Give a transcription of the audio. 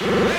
Yeah.